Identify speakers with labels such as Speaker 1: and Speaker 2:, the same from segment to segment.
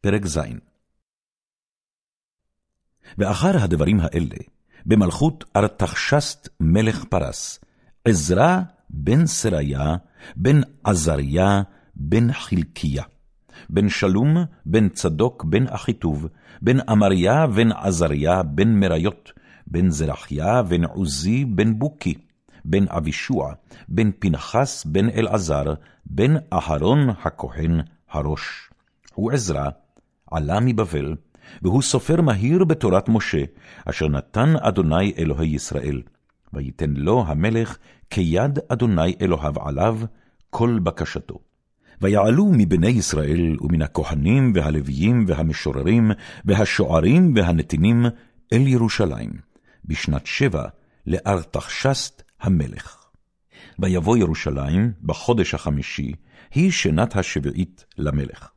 Speaker 1: פרק ז. ואחר הדברים האלה, במלכות ארתחשסט מלך פרס, עזרא בן סריה, בן עזריה, בן חלקיה, בן שלום, בן צדוק, בן אחיטוב, בן אמריה, בן עזריה, בן מריות, בן זרחיה, בן עוזי, בן בוקי, בן אבישוע, בן פנחס, בן אלעזר, בן אהרון הכהן הראש. הוא עזרא, עלה מבבל, והוא סופר מהיר בתורת משה, אשר נתן אדוני אלוהי ישראל. ויתן לו המלך כיד אדוני אלוהיו עליו, כל בקשתו. ויעלו מבני ישראל ומן הכהנים והלוויים והמשוררים והשוערים והנתינים אל ירושלים, בשנת שבע לארתחשסט המלך. ויבוא ירושלים בחודש החמישי, היא שנת השביעית למלך.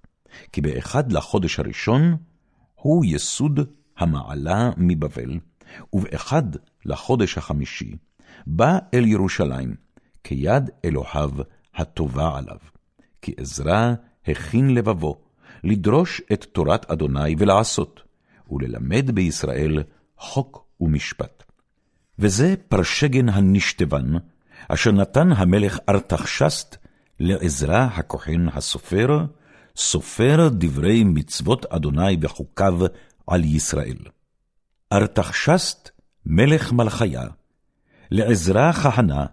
Speaker 1: כי באחד לחודש הראשון הוא יסוד המעלה מבבל, ובאחד לחודש החמישי בא אל ירושלים, כיד אלוהיו הטובה עליו. כי עזרא הכין לבבו, לדרוש את תורת אדוני ולעשות, וללמד בישראל חוק ומשפט. וזה פרשגן הנשתבן, אשר נתן המלך ארתחשסט לעזרא הכהן הסופר, סופר דברי מצוות אדוני וחוקיו על ישראל. ארתחשסט מלך מלכיה, לעזרא כהנה,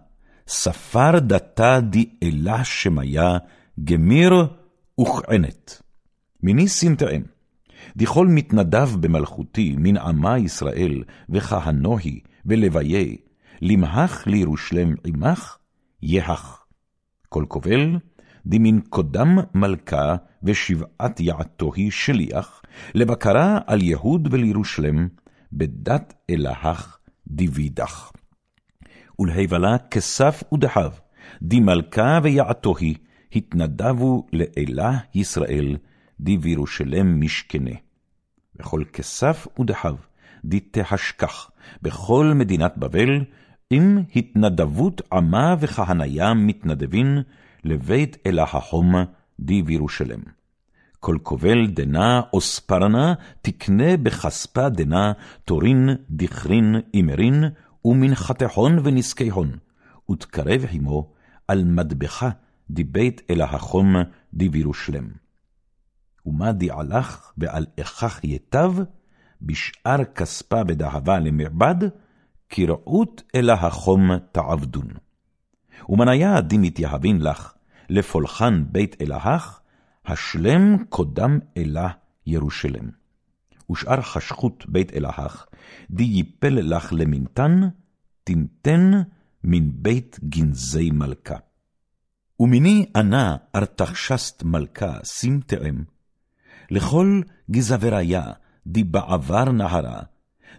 Speaker 1: ספר דתה דאלה שמיה, גמיר וכענת. מיני סמטאם, דכל מתנדב במלכותי מן עמה ישראל, וכהנוהי, ולוויה, למהך לירושלם עמך, יהך. כל קובל, דמין קודם מלכה ושבעת יעתו היא שליח, לבקרה על יהוד ולירושלם, בדת אלהך דיווידך. ולהיבלה כסף ודחב, די מלכה ויעתו היא, התנדבו לאלה ישראל, די בירושלם משכנה. וכל כסף ודחב, די תהשכח, בכל מדינת בבל, עם התנדבות עמה וכהניה מתנדבין, לבית אלה החום די בירושלם. כל קובל דנה או ספרנה, תקנה בכספה דנה, תורין, דכרין, אימרין, ומנחתהון ונזקיהון, ותקרב עמו על מטבחה דיבית אל החום דיבירושלם. ומה דיעלך ועל איכך יטב, בשאר כספה בדאהבה למעבד, כראות אל החום תעבדון. ומניה דמתייהבין לך, לפולחן בית אלהך, השלם קודם אלה ירושלם. ושאר חשכות בית אלהך, די יפל לך למינתן, תינתן מן בית גנזי מלכה. ומיני ענה ארתחשסט מלכה סמטאם, לכל גזבריה בעבר נהרה,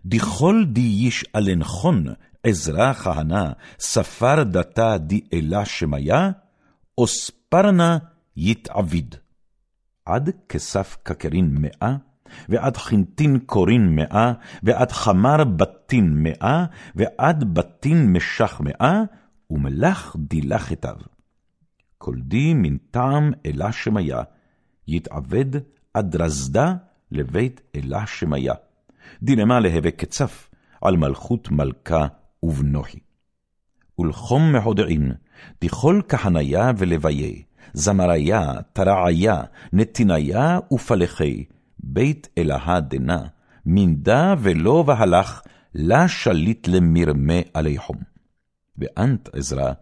Speaker 1: דכל די ישאלנכון עזרא כהנה, ספר דתה די אלה שמיה, אוספרנה יתעביד. עד כסף קקרין מאה, ועד חינטין קורין מאה, ועד חמר בתין מאה, ועד בתין משך מאה, ומלך דילך אתיו. כל די מן טעם אלה שמיה, יתעבד עד רזדה לבית אלה שמיה. דינמה להווה קצף על מלכות מלכה ובנוחי. ולחום מהודעין, דכל כהניה ולוויה, זמריה, תרעיה, נתיניה ופלחי, בית אלהה דנה, מינדה ולא והלך, לה שליט למרמה עליכם. ואנת עזרא,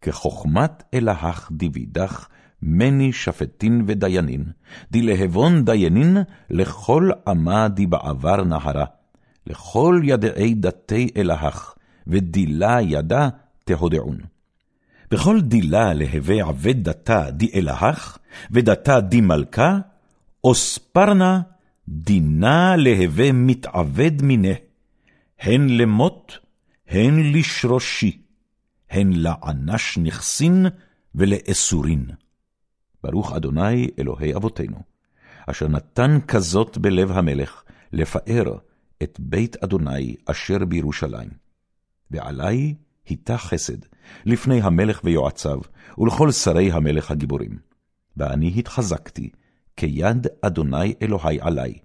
Speaker 1: כחוכמת אלהך דיווידך, מני שפטין ודיינין, דלהבון דיינין לכל עמה דבעבר נהרה, לכל ידעי דתי אלהך, ודילה ידה תהודעון. בכל דילה להווה עבד דתה די אלהך, ודתה די מלכה, אוספרנה דינה להווה מתעבד מיניה, הן למות, הן לשרושי, הן לענש נכסין ולאסורין. ברוך אדוני אלוהי אבותינו, אשר נתן כזאת בלב המלך, לפאר את בית אדוני אשר בירושלים. ועלי היטה חסד, לפני המלך ויועציו, ולכל שרי המלך הגיבורים. ואני התחזקתי, כיד אדוני אלוהי עלי,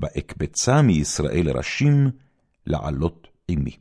Speaker 1: ואקבצה מישראל ראשים לעלות עמי.